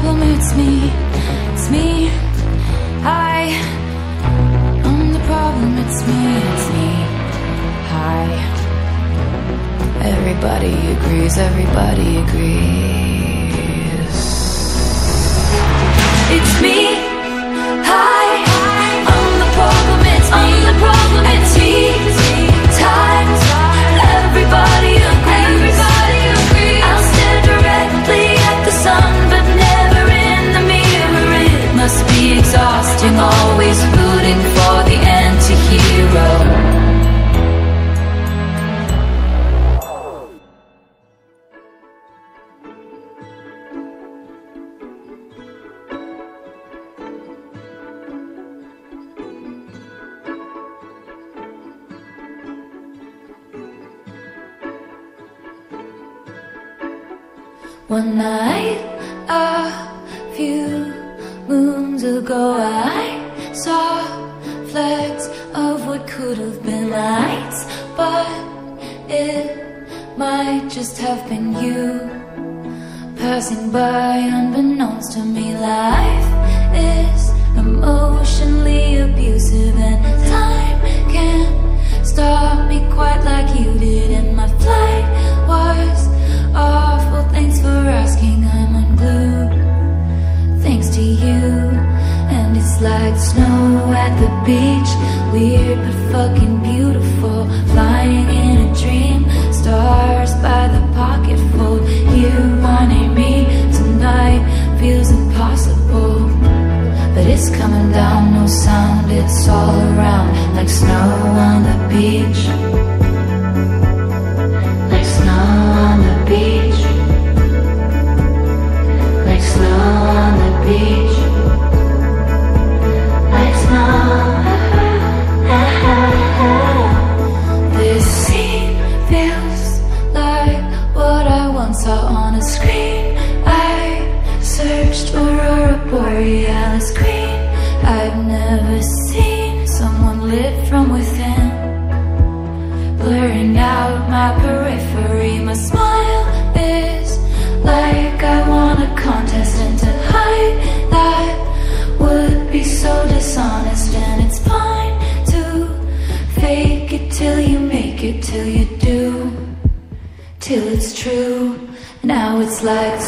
problem, it's me, it's me. I, I'm the problem, it's me, it's me. I. Everybody agrees, everybody agrees. It's me. I'm the problem, it's I'm the problem, it's me. Everybody. One night. might just have been you. Passing by unbeknownst to me Life is emotionally abusive and time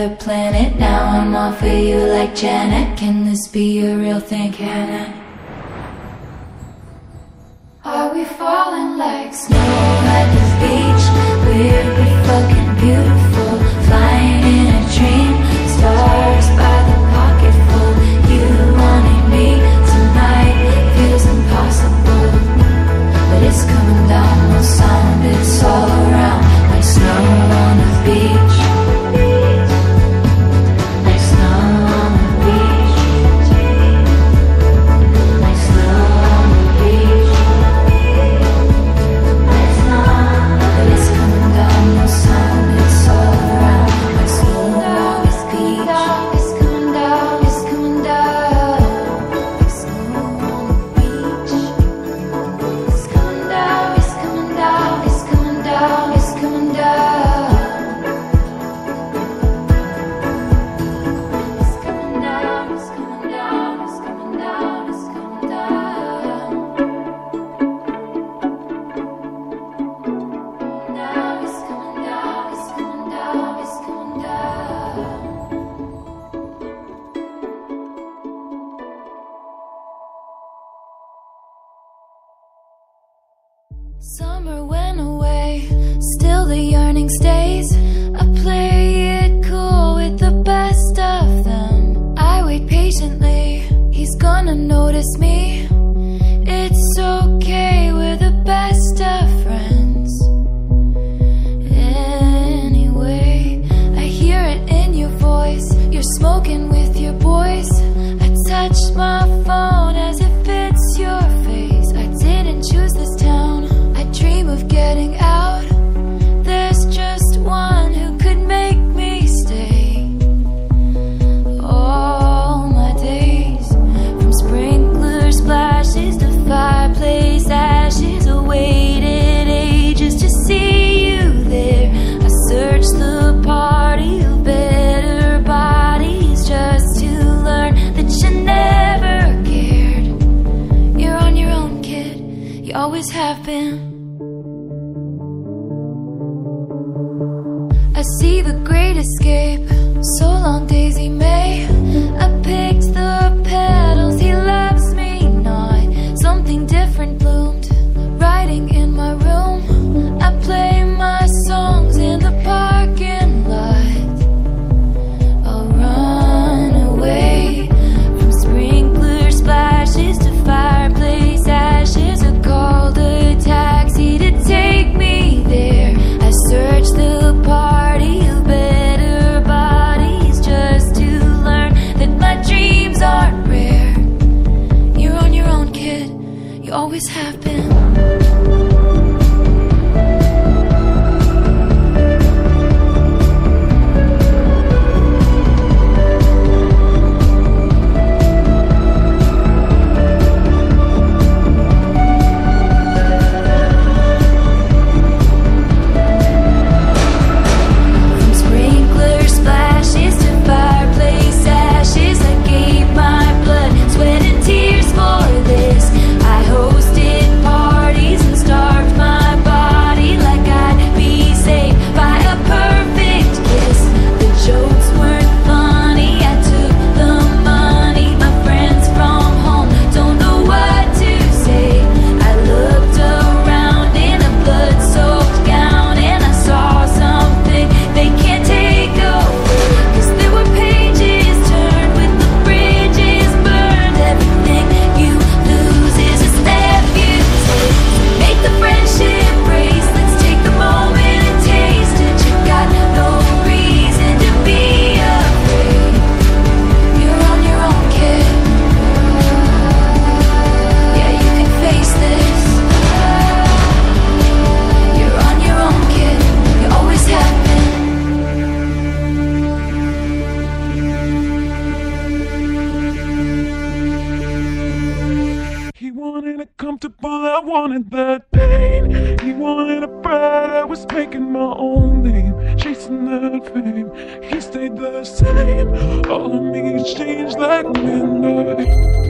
another planet. Now I'm off for you like Janet. Can this be a real thing, Hannah? Are we falling like snow at the beach? We're fucking beautiful, flying in a dream. Stars by the pocketful, you wanted me tonight feels impossible, but it's coming down. The sound it's all around like snow on the beach. He wanted a bride, I was making my own name, chasing that fame. He stayed the same. All of me changed like midnight.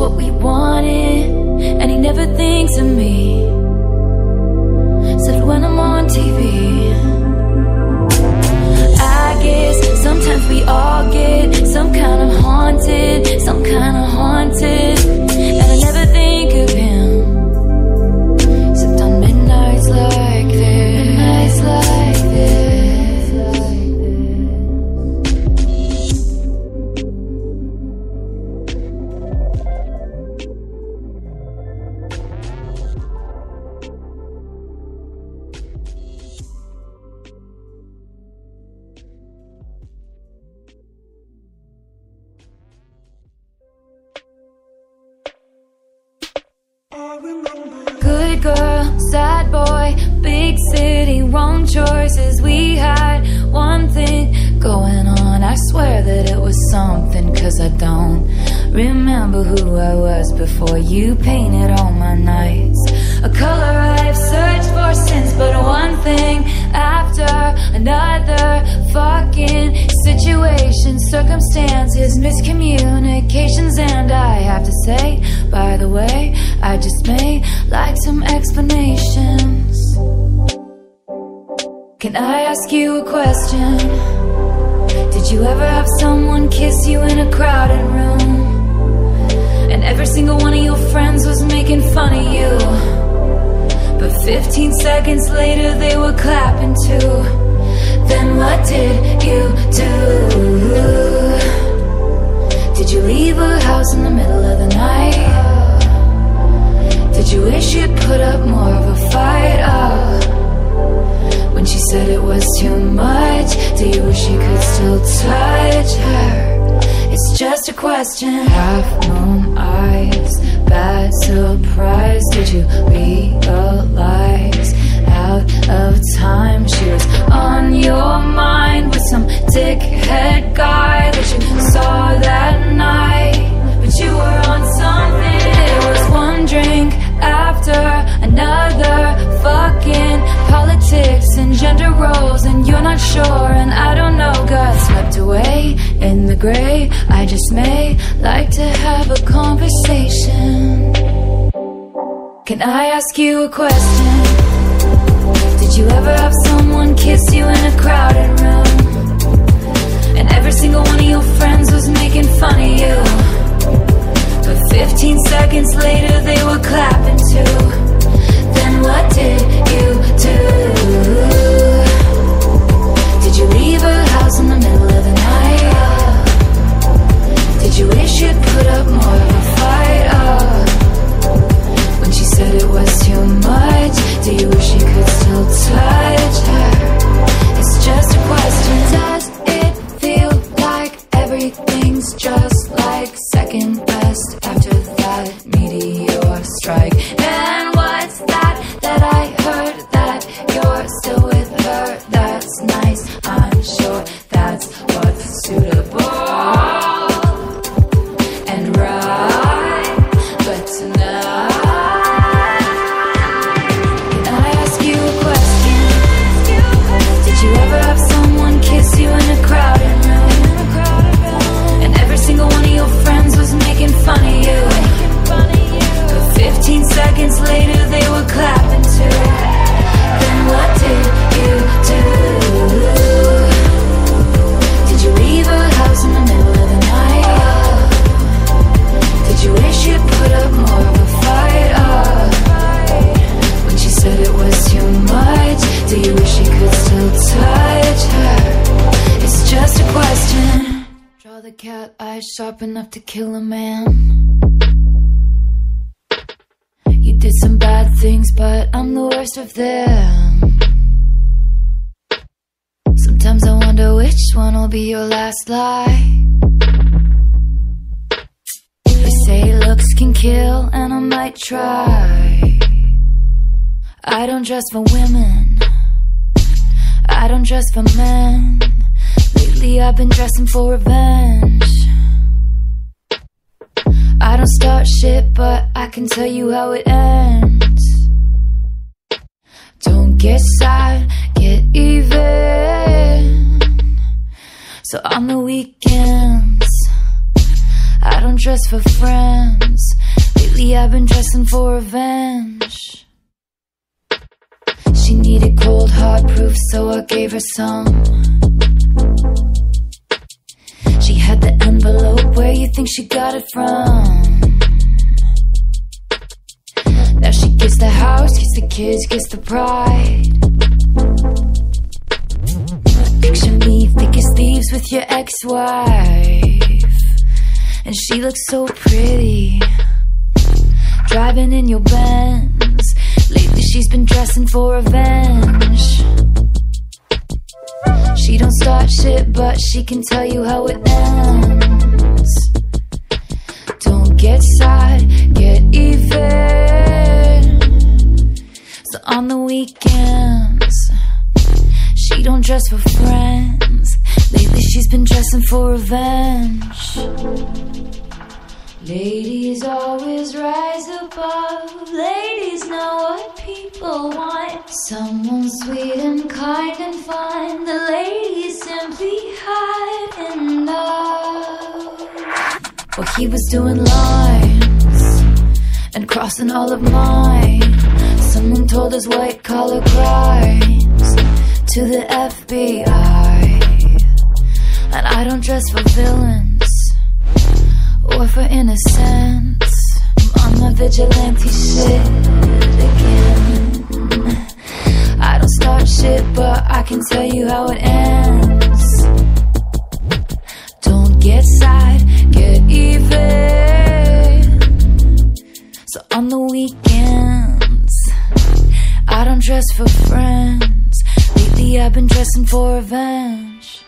What we wanted. And he never thinks of me, except when I'm on TV. I guess sometimes we all get some kind of haunted, some kind of haunted. City, wrong choices. We had one thing going on. I swear that it was something, cause I don't remember who I was before you painted all my nights. A color I've searched for since, but one thing after another fucking situation, circumstances, miscommunications, and I have to say, by the way, I just may like some explanations. Can I ask you a question? Did you ever have someone kiss you in a crowded room? And every single one of your friends was making fun of you. But 15 seconds later, they were clapping too. Then what did you do? Did you leave her house in the middle of the night? Did you wish you'd put up more of a fight? Oh, when she said it was too much, do you wish you could still touch her? It's just a question. Half moon eyes, sure, and I don't know. Got swept away in the gray. I just may like to have a conversation. Can I ask you a question? Did you ever have someone kiss you in a crowded room? And every single one of your friends was making fun of you. But 15 seconds later, they were clapping too. Then what did you do? Did you leave her house in the middle of the night? Did you wish you'd put up more of a fight? When she said it was too much, do you wish you could still touch her? It's just a question. Does it feel like everything's just like second best after that meteor strike? Nice, I'm sure for revenge. I don't start shit, but I can tell you how it ends. Don't get sad, get even. So on the weekends, I don't dress for friends. Lately, I've been dressing for revenge. She needed cold hard proof, so I gave her some. Envelope, where you think she got it from? Now she gets the house, gets the kids, gets the pride. Picture me thick as thieves with your ex-wife, and she looks so pretty, driving in your Benz. Lately she's been dressing for revenge. She don't start shit, but she can tell you how it ends. Get sad, get even. So on the weekends, she don't dress for friends. Lately she's been dressing for revenge. Ladies always rise above. Ladies know what people want. Someone sweet and kind and fun. The ladies simply he was doing lines and crossing all of mine. Someone told us white collar crimes to the FBI. And I don't dress for villains or for innocence. I'm on my vigilante shit again. I don't start shit, but I can tell you how it ends. Don't get sad, get even. So on the weekends, I don't dress for friends. Lately, I've been dressing for revenge.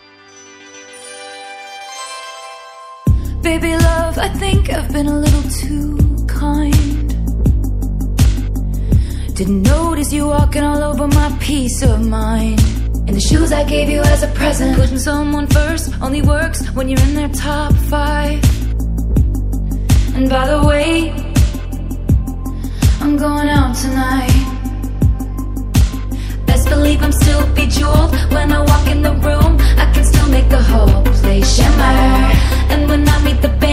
Baby love, I think I've been a little too kind. Didn't notice you walking all over my peace of mind. And the shoes I gave you as a present. Putting someone first only works when you're in their top five. And by the way, I'm going out tonight. Best believe I'm still bejeweled when I walk in the room. I can still make the whole place shimmer. And when I meet the band,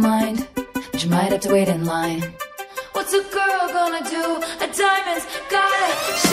don't mind, but you might have to wait in line. What's a girl gonna do? A diamond's gotta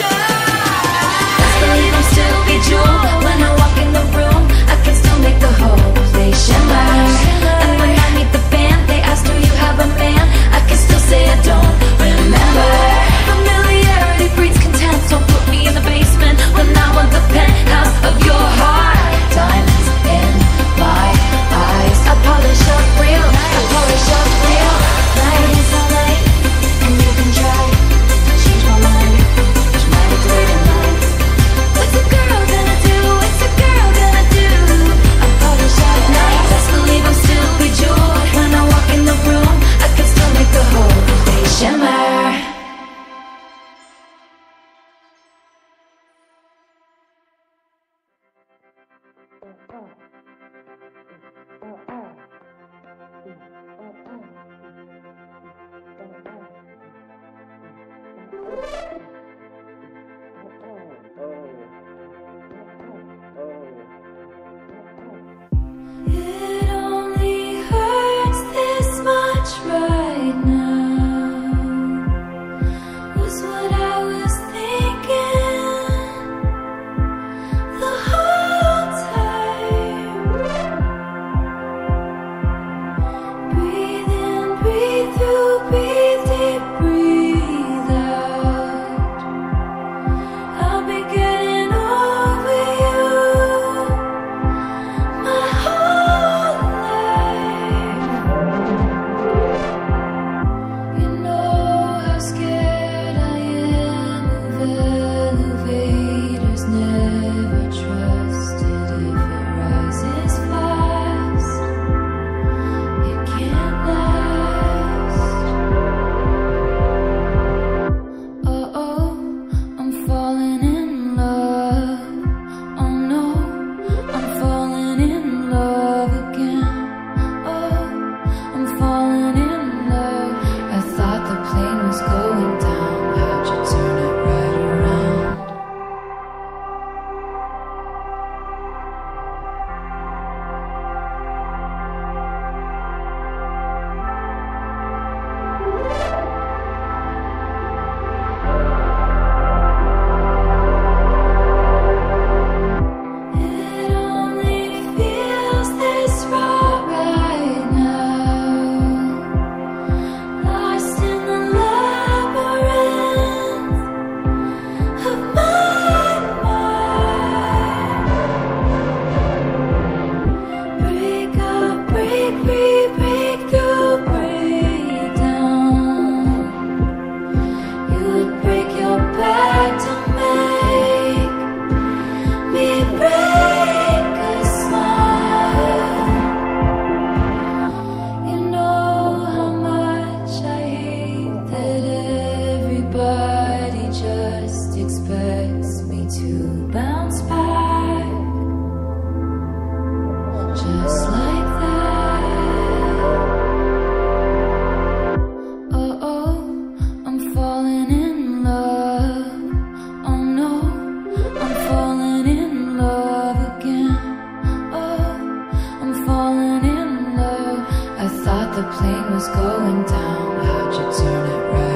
the plane was going down. How'd you turn it right?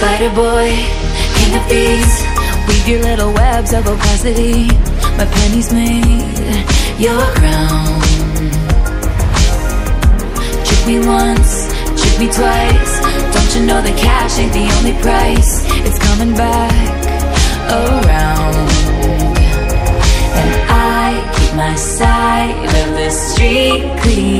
Spider boy, king of thieves. Weave your little webs of opacity. My pennies made your crown. Trick me once, trick me twice. Don't you know the cash ain't the only price? It's coming back around. And I keep my side of the street clean.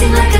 Flexing like a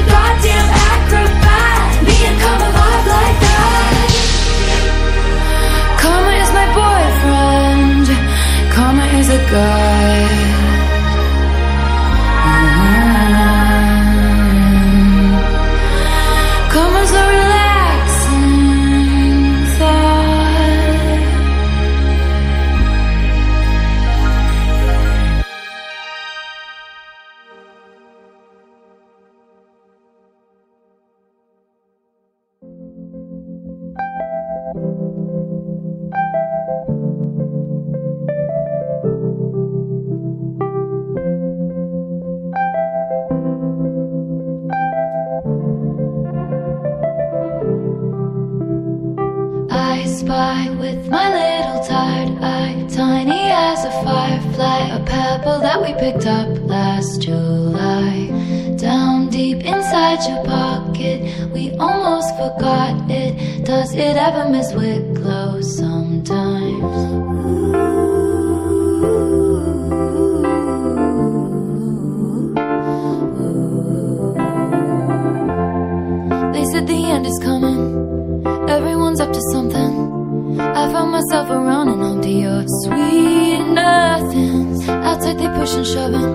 your sweet nothings. Outside they push and shoving.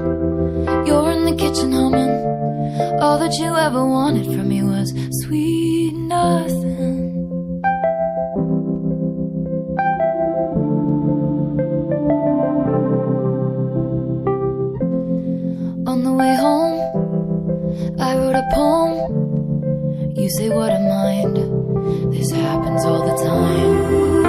You're in the kitchen humming. All that you ever wanted from me was sweet nothing. On the way home, I wrote a poem. You say, What a mind. This happens all the time.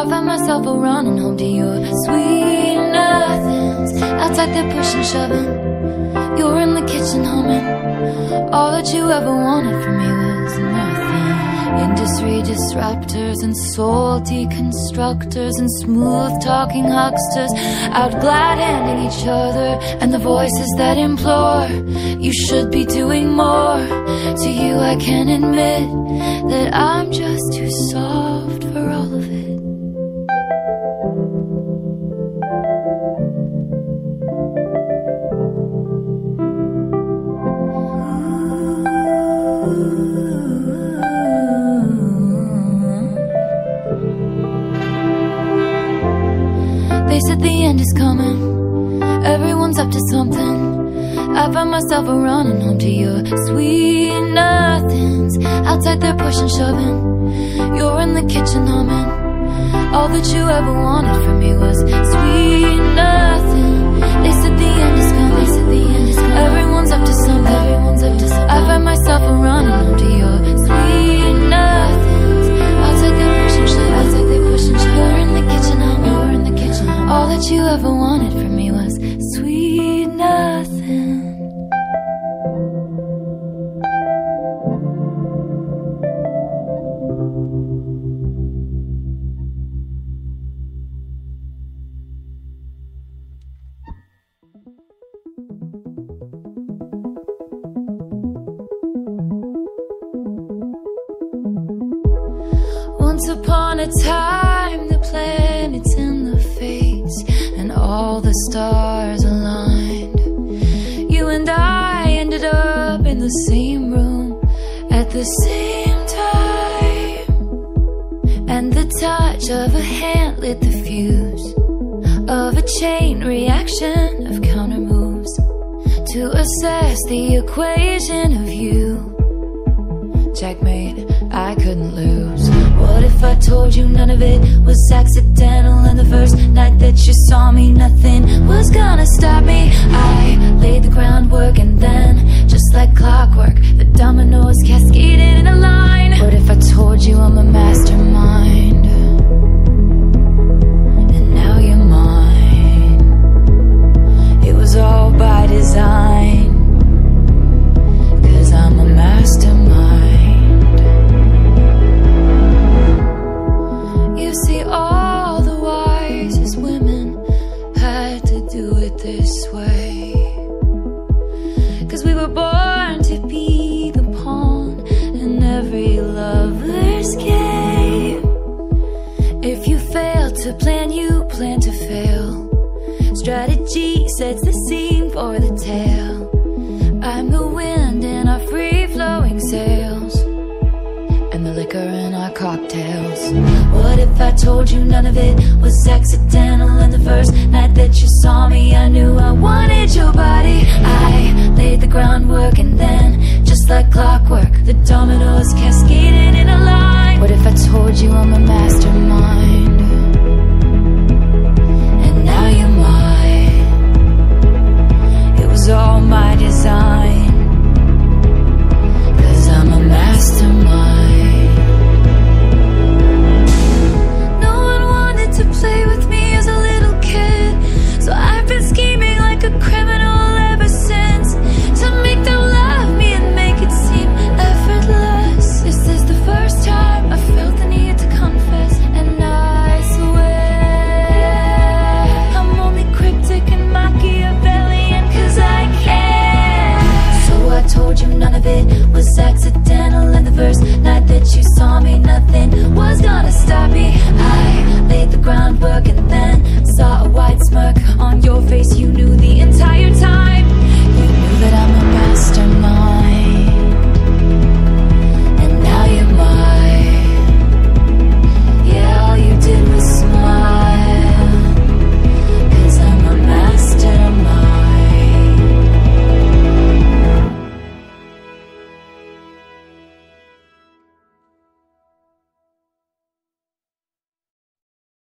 I find myself around and home to your sweet nothings. Outside they're pushing, shoving. You're in the kitchen humming. All that you ever wanted from me was nothing. Industry disruptors and soul deconstructors and smooth talking hucksters out glad handing each other and the voices that implore you should be doing more. To you, I can admit that I'm just too soft up to something. I find myself a running home to your sweet nothings. Outside they're pushing, shoving. You're in the kitchen humming. All that you ever wanted from me was sweet nothing. They said the end is coming. They said the end is coming. Everyone's up to something. Everyone's up to something. I find myself running home to your sweet nothings. Outside they're pushing, shoving. Outside they're pushing, shoving. You're in the kitchen humming. You're in the kitchen humming. All that you ever wanted from me the same time. And the touch of a hand lit the fuse of a chain reaction of counter moves to assess the equation of you. Checkmate, I couldn't lose. What if I told you none of it was accidental? And the first night that you saw me, nothing was gonna stop me. I laid the groundwork, and then, like clockwork, the dominoes cascaded in a line. What if I told you I'm a mastermind? And now you're mine. It was all by design. Cause I'm a mastermind. I told you none of it was accidental And the first night that you saw me I knew I wanted your body. I laid the groundwork and then Just like clockwork The dominoes cascaded in a line. What if I told you I'm a master